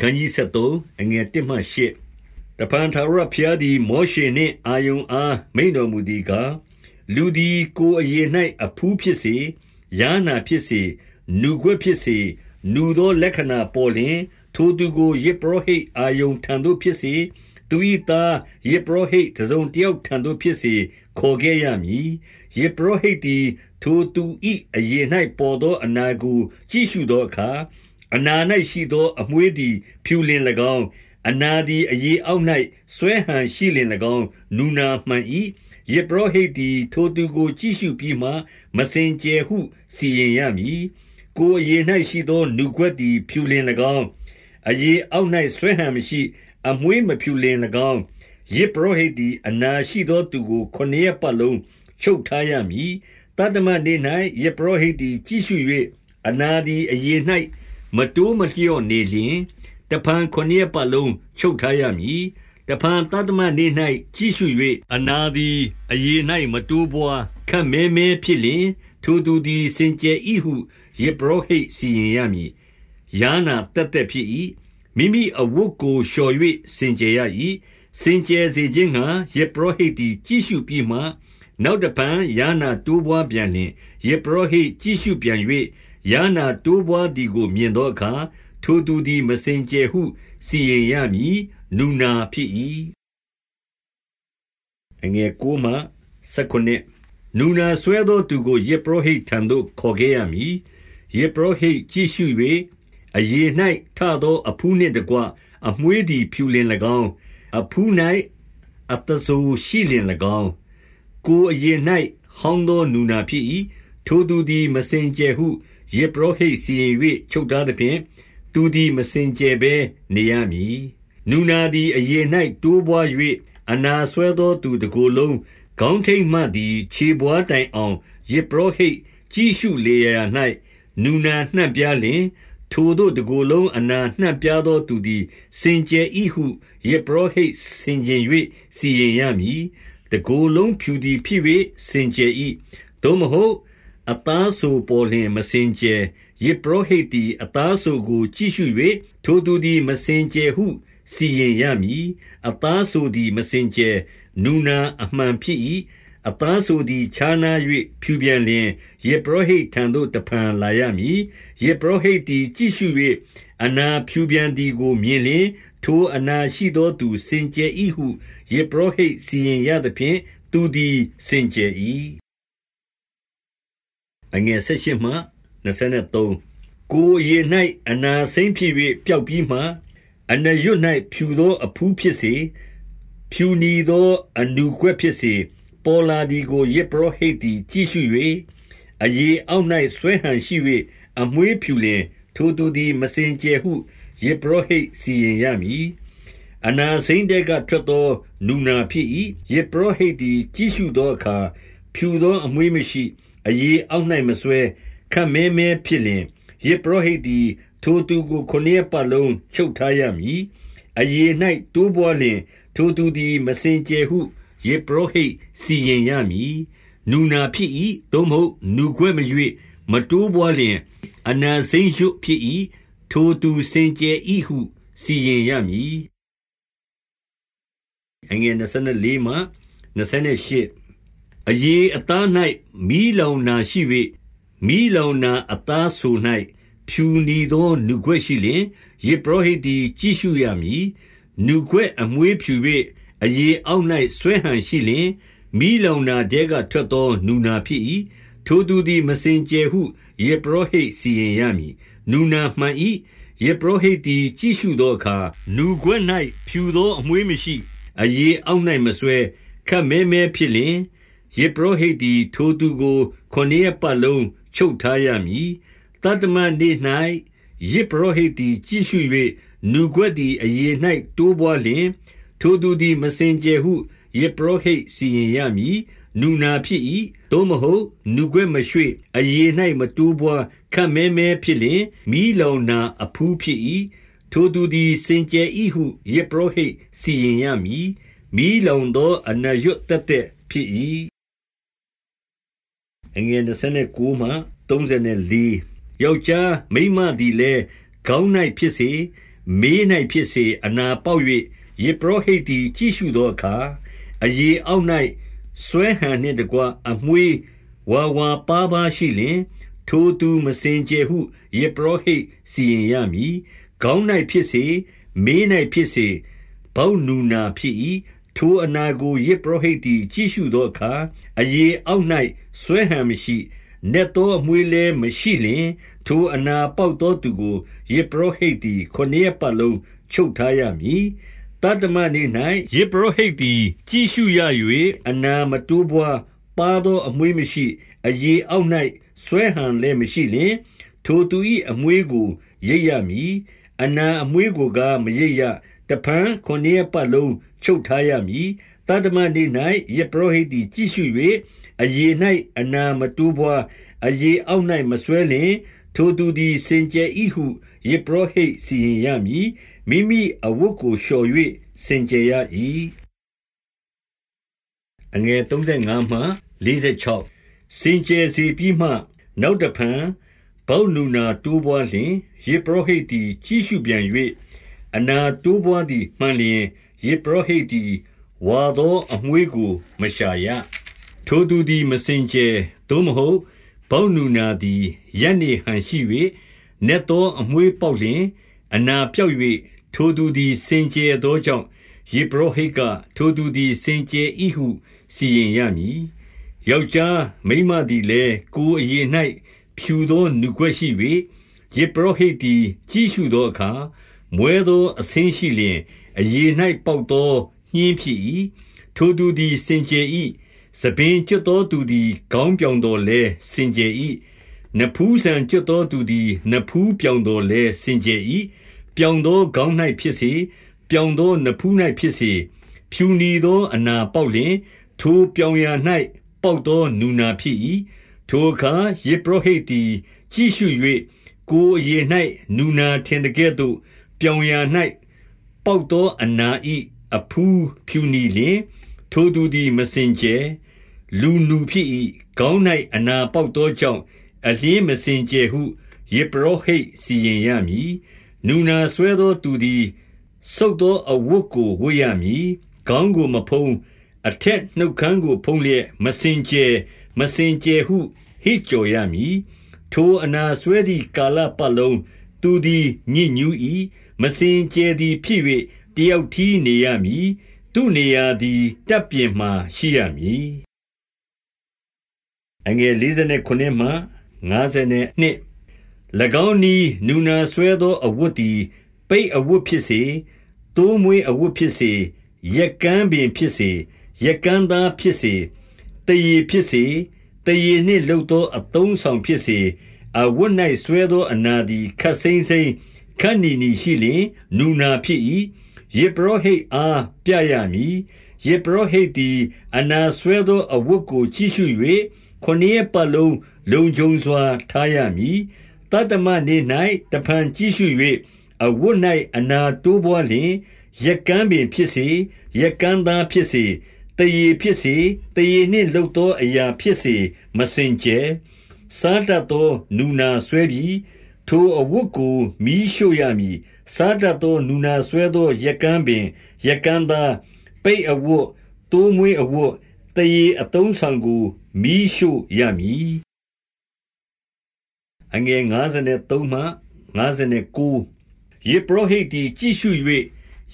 ခန်းကြီး73အငယ်1မှ8တပန်ထာဝရဘုရားသည်မောရှေနှင့်အာယုန်အားမိန်တော်မူသည်ကားလူသည်ကိုယ်အရေ၌အဖူးဖြစ်စေယာနာဖြစ်စေနူခွက်ဖြစ်စေနူသောလက္ခဏာပေါ်လျင် ထိုသူကိုယေပရောဟိတ်အာယုန်ထံသို့ဖြစ်စေသူ၏သားယေပရောဟိတ်တစုံတယောက်ထံသို့ဖြစ်စေခေါ်ခဲ့ရမည်ယေပရောဟိတ်သည်ထိုသူ၏အရေ၌ပေါ်သောအနာကိုကြည့်ရှုသောအခါ အနာ၌ရှိသော အမွှေးသည် ဖြူလင်၎င်း အနာသည် အရေအောက်၌ဆွဲဟန်ရှိလင်၎င်း နူနာမှန်၏ယေဘရဟိတ်သည် ထိုသူကို ကြည့်ရှုပြီးမှ မစင်ကြယ်ဟု စီရင်ရမည် ကိုအရေ၌ရှိသော နူကွက်သည် ဖြူလင်၎င်း အရေအောက်၌ဆွဲဟန်မရှိ အမွှေးမဖြူလင်၎င်းယေဘရဟိတ်သည် အနာရှိသောသူကိုခொနည်းပတ်လုံး ချုပ်ထားရမည်တတမနေ့၌ယေဘရဟိတ်သည် ကြည့်ရှု၍အနာသည် အရေ၌ မတိုးမလျော့နေလျင်တဖန်ခொနည်းပတ်လုံးချုပ်ထားရမည်တဖန်တတမနေ့၌ကြည့်ရှု၍အနာသည်အရေ၌မတိုးပွားခတ်မဲမဲဖြစ်လျင်ထိုသူသည်စင်ကြယ်၏ဟုယေဘရဟိတ်စီရင်ရမည်ယာနာတက်တက်ဖြစ်၏မိမိအဝတ်ကိုလျှော်၍စင်ကြယ်ရ၏စင်ကြယ်စေခြင်းငှာယေဘရဟိတ်သည်ကြည့်ရှုပြီးမှနောက်တပံယာနာတိုးပွားပြန်လျင်ယေဘရဟိတ်ကြည့်ရှုပြန်၍ ယာနာတိုးပွားသည်ကို မြင်သောအခါ ထိုသူသည် မစင်ကြယ်ဟု စီရင်ရမည်နူနာဖြစ်၏အငယ်ကိုမှစကုနှစ်နူနာဆွဲသောသူကိုယေပရောဟိတ်ထံသို့ ခေါ်ခဲ့ရမည်ယေပရောဟိတ်ကြည့်ရှု၍အရေ၌ထသော အဖူးနှင့်တကွ အမွှေးသည် ဖြူလင်၎င်း အဖူး၌အတဇိုရှိလင်၎င်း ကိုအရေ၌ဟောင်းသောနူနာဖြစ်၏ ထိုသူသည် မစင်ကြယ်ဟုယေပရောဟိတ်စီရင်၍ချုပ်ထားသဖြင့် သူသည် မစင်ကြယ်ဘဲနေရမည် နူနာသည် အရေ၌တိုးပွား၍အနာဆွဲသောသူတကိုယ်လုံး ခေါင်းထိတ်မှသည် ခြေဘွားတိုင်အောင်ယေပရောဟိတ်ကြည့်ရှုလေရာ၌နူနာနှံ့ပြားလျင် ထိုတို့တကိုယ်လုံးအနာနှံ့ပြားသောသူသည် စင်ကြယ်၏ဟုယေပရောဟိတ်စင်ကြင်၍စီရင်ရမည် တကိုယ်လုံးဖြူသည်ဖြစ်၍စင်ကြယ်၏သို့မဟုတ် အသားဆိုပေါ်လျင်မစင်ကြယ်ယေပရောဟိတ်သည် အသားဆိုကို ကြည့်ရှု၍ထိုသူသည် မစင်ကြယ်ဟု စီရင်ရမည် အသားဆိုသည် မစင်ကြယ် နူနာအမှန်ဖြစ်၏အသားဆိုသည် ခြားနာ၍ဖြူပြန်လျင်ယေပရောဟိတ်ထံသို့ တဖန်လာရမည်ယေပရောဟိတ်သည် ကြည့်ရှု၍အနာဖြူပြန်သည်ကို မြင်လျင် ထိုအနာရှိသောသူ စင်ကြယ်၏ဟုယေပရောဟိတ်စီရင်ရသဖြင့် သူသည် စင်ကြယ်၏ အငယ်၁၈မှ23ကိုယ်ရေ၌အနာစိမ့်ဖြစ်၍ပျောက်ပြီးမှအနရွတ်၌ဖြူသောအဖူးဖြစ်စေဖြူနီသောအနုကွက်ဖြစ်စေပေါ်လာသည်ကိုယေပရောဟိတ်သည်ကြည့်ရှု၍အရေအောက်၌ဆွဲဟန်ရှိ၍အမွေးဖြူလင် ထိုသူသည်မစင်ကြယ်ဟုယေပရောဟိတ်စီရင်ရမည်အနာစိမ့်တဲ့ကထွက်သောနူနာဖြစ်၏ယေပရောဟိတ်သည်ကြည့်ရှုသောအခါဖြူသောအမွေးမရှိ အရေအောက်၌မဆွဲခတ်မဲမဲဖြစ်လျင်ယေပရောဟိတ်သည်ထိုသူကိုခொနည်းပတ်လုံးချုပ်ထားရမည်အရေ၌တိုးပွားလျင်ထိုသူသည်မစင်ကြယ်ဟုယေပရောဟိတ်စီရင်ရမည်နူနာဖြစ်၏သို့မဟုတ်နူခွဲ့မ၍မတိုးပွားလျင်အနာစိမ့်ရွတ်ဖြစ်၏ထိုသူစင်ကြယ်၏ဟုစီရင်ရမည်အငယ်24မှ28 အရေအသား၌မီးလောင်နာရှိ၍မီးလောင်နာအသားဆို၌ဖြူနီသောနုခွက်ရှိလျင်ယေပရောဟိတ်သည် ကြည့်ရှုရမည်နုခွက်အမွေးဖြူ၍အရေအောက်၌ဆွဲဟန်ရှိလျင်မိလောင်နာတဲကထွက်သော နူနာဖြစ်၏ထိုသူသည် မစင်ကြယ်ဟုယေပရောဟိတ်စီရင်ရမည် နူနာမှန်၏ယေပရောဟိတ်သည် ကြည့်ရှုသောအခါ နူခွက်၌ဖြူသောအမွေးမရှိ အရေအောက်၌မဆွဲခတ်မဲမဲဖြစ်လျင် ယေပရောဟိတ်သည် ထိုသူကိုခொနည်းပတ်လုံး ချုပ်ထားရမည်တတမနေ့၌ယေပရောဟိတ်သည် ကြည့်ရှု၍နူခွက်သည် အရေ၌တိုးပွားလျင် ထိုသူသည် မစင်ကြယ်ဟုယေပရောဟိတ်စီရင်ရမည် နူနာဖြစ်၏သို့မဟုတ် နူခွက်မရွှေ့ အရေ၌မတိုးပွားခတ်မဲမဲဖြစ်လျင်မိလောင်နာအဖူးဖြစ်၏ထိုသူသည် စင်ကြယ်၏ဟုယေပရောဟိတ်စီရင်ရမည်မိလောင်သော အနရွတ်တက်တဲ့ဖြစ်၏ အငယ်29မှ34ယောက်ျားမိန်းမသည်လည်းခေါင်း၌ဖြစ်စေမေး၌ဖြစ်စေအနာပေါက်၍ယေဘရဟိတ်သည်ကြည့်ရှုသောအခါအရေအောက်၌ဆွဲဟန်နှင့်တကွအမွှေးဝါဝါပါပါရှိလျင်ထိုသူမစင်ကြဲဟုယေဘရဟိတ်စီရင်ရမည်ခေါင်း၌ဖြစ်စေမေး၌ဖြစ်စေဘောက်နူနာဖြစ်၏ ထိုအနာကိုယေဘရဟိတ်သည်ကြည့်ရှုသောအခါအရေအောက်၌ဆွဲဟန်မရှိနက်သောအမွေးလည်းမရှိလျင်ထိုအနာပေါက်သောသူကိုယေဘရဟိတ်သည်ခொနည်းပတ်လုံးချုပ်ထားရမည်တတ္တမနေ့၌ယေဘရဟိတ်သည်ကြည့်ရှုရ၍အနာမတိုးပွားပါသောအမွေးမရှိအရေအောက်၌ဆွဲဟန်လည်းမရှိလျင်ထိုသူ၏အမွေးကိုရိပ်ရမည်အနာအမွေးကိုကမရိပ်ရတဖန်ခொနည်းပတ်လုံး ချုပ်ထားရမည်တတ္တမနေ့၌ယေဘရဟိတ်သည်ကြည့်ရှု၍အရေ၌အနာမတိုးပွားအရေအောက်၌မဆွဲလျင် ထိုသူသည်စင်ကြယ်၏ဟုယေဘရဟိတ်စီရင်ရမည်မိမိအဝတ်ကိုလျှော်၍စင်ကြယ်ရ၏အငယ်35မှ46စင်ကြယ်စီပြီးမှ နောက်တဖန်ဘောက်နူနာတိုးပွားလျင်ယေဘရဟိတ်သည်ကြီးရှုပြန်၍အနာတိုးပွားသည်မှန်လျင် ယေဘရဟိတ်သည် ဝါသောအမွေးကို မရှာရ ထိုသူသည် မစင်ကြယ် သို့မဟုတ်ဘောက်နူနာသည်ရက်နေဟန်ရှိ၍နက်သောအမွေးပေါက်လျင် အနာပြောက်၍ထိုသူသည် စင်ကြယ်သောကြောင့်ယေဘရဟိတ်က ထိုသူသည် စင်ကြယ်၏ဟု စီရင်ရမည် ယောက်ျားမိန်းမသည်လည်း ကိုယ်အရေ၌ဖြူသောနုကွက်ရှိ၍ယေဘရဟိတ်သည် ကြီးရှုသောအခါ မွဲသောအဆင်းရှိလျင် အရေ၌ပေါက်သောညှင်းဖြစ်၏ထိုသူသည်စင်ကြယ်၏စပင်ကျွတ်သောသူသည်ခေါင်းပြောင်တော်လဲစင်ကြယ်၏နဖူးဆံကျွတ်သောသူသည်နဖူးပြောင်တော်လဲစင်ကြယ်၏ပြောင်သောခေါင်း၌ဖြစ်စေပြောင်သောနဖူး၌ဖြစ်စေဖြူနီသောအနာပေါက်လျင်ထိုပြောင်ရာ၌ပေါက်သောနူနာဖြစ်၏ထိုအခါယေဘရဟိတ်သည်ကြည့်ရှု၍ကိုယ်အရေ၌နူနာထင်တကဲ့သို့ပြောင်ရာ၌ ပေါက်သောအနာ၏အဖူးဖြူနီလျင်ထိုသူသည်မစင်ကြဲလူနူဖြစ်၏ခေါင်း၌အနာပေါက်သောကြောင့်အလင်းမစင်ကြဲဟုယေဘရဟိတ်စီရင်ရမည်နူနာဆွဲသောသူသည်ဆုတ်သောအဝတ်ကိုဝတ်ရမည်ခေါင်းကိုမဖုံးအထက်နှုတ်ခမ်းကိုဖုံးလျက်မစင်ကြဲမစင်ကြဲဟုဟစ်ကြော်ရမည်ထိုအနာဆွဲသည့်ကာလပတ်လုံးသူသည်ညစ်ညူး၏ မစင်ကြဲသည်ဖြစ်၍တယောက်ထီးနေရမည်သူနေရာသည်တပ်ပြင်မှရှိရမည်အငယ်49မှ52၎င်းနီနူနာဆွဲသောအဝတ်သည်ပိတ်အဝတ်ဖြစ်စေတိုးမွေးအဝတ်ဖြစ်စေရက်ကန်းပင်ဖြစ်စေရက်ကန်းသားဖြစ်စေတရေဖြစ်စေတရေနှင့်လှုပ်သောအသုံးဆောင်ဖြစ်စေအဝတ်၌ဆွဲသောအနာသည်ခတ်စိမ့်စိမ့် ခန့်နီနီရှိလျင်နူနာဖြစ်၏ယေဘရဟိတ်အားပြရမည်ယေဘရဟိတ်သည်အနာဆွဲသောအဝတ်ကိုကြည့်ရှု၍ခொနည်းပတ်လုံးလုံခြုံစွာထားရမည်တတ္တမနေ့၌တဖန်ကြည့်ရှု၍အဝတ်၌အနာတိုးပွားလျင်ရက်ကန်းပင်ဖြစ်စေရက်ကန်းသားဖြစ်စေတရေဖြစ်စေတရေနှင့်လှုပ်သောအရာဖြစ်စေမစင်ကြဲစားတတ်သောနူနာဆွဲပြီး ထိုအဝတ်ကို မီးရှို့ရမည် စားတတ်သော နူနာဆွဲသော ရက်ကန်းပင် ရက်ကန်းသား ပိတ်အဝတ်တိုးမွေးအဝတ်တရေအတုံးဆောင်ကို မီးရှို့ရမည်အငယ်53မှ59ယေဘရဟိတ်သည် ကြည့်ရှု၍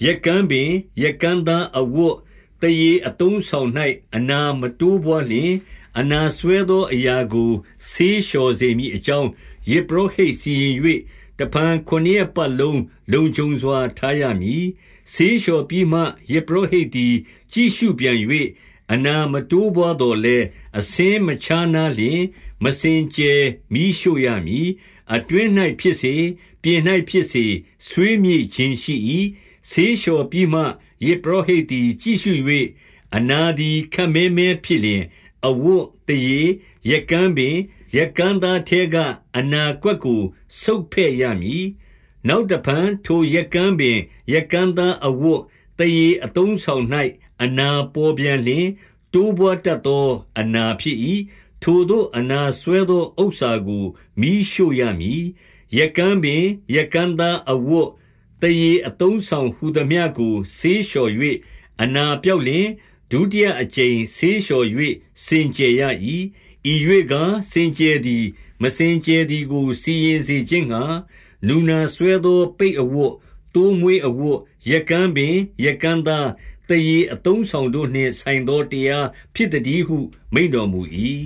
ရက်ကန်းပင် ရက်ကန်းသားအဝတ်တရေအတုံးဆောင်၌အနာမတိုးပွားလျင် အနာဆွဲသောအရာကို ဆေးလျှော်စေမိအကြောင်းယေဘရဟိတ်စီရင်၍တပန်ခொနည်းပတ်လုံးလုံခြုံစွာထားရမည်ဆေးလျှော်ပြီးမှယေဘရဟိတ်သည်ကြည့်ရှုပြန်၍အနာမတိုးပွားတော်လဲအစင်းမချားနာလျင်မစင်ကြဲမိရှို့ရမည်အတွင်း၌ဖြစ်စေပြင်၌ဖြစ်စေဆွေးမြေ့ခြင်းရှိ၏ဆေးလျှော်ပြီးမှယေဘရဟိတ်သည်ကြည့်ရှု၍အနာသည်ခမဲမဲဖြစ်လျင် အဝတ်တရေရကန်းပင်ရကန်းသားထဲကအနာကွက်ကိုဆုတ်ဖဲ့ရမည်နောက်တဖန်ထိုရကန်းပင်ရကန်းသားအဝတ်တရေအတုံးဆောင်၌အနာပေါ်ပြန်လျင်တိုးပွားတတ်သောအနာဖြစ်၏ထိုတို့အနာဆွဲသောဥစ္စာကိုမိရှို့ရမည်ရကန်းပင်ရကန်းသားအဝတ်တရေအသုံးဆောင်ဟူသမျှကိုဆေးလျှော်၍အနာပြောက်လျှင် ဒုတိယအကြိမ်ဆေးလျှော်၍စင်ကြယ်ရ၏ဤ၍ကစင်ကြယ်သည် မစင်ကြယ်သည်ကို စီရင်စေခြင်းငှာနူနာဆွဲသော ပိတ်အဝတ်တိုးမွေးအဝတ်ရကန်းပင်ရကန်းသားတရေအသုံးဆောင်တို့နှင့်ဆိုင်သောတရားဖြစ်သည်ဟု မိန်တော်မူ၏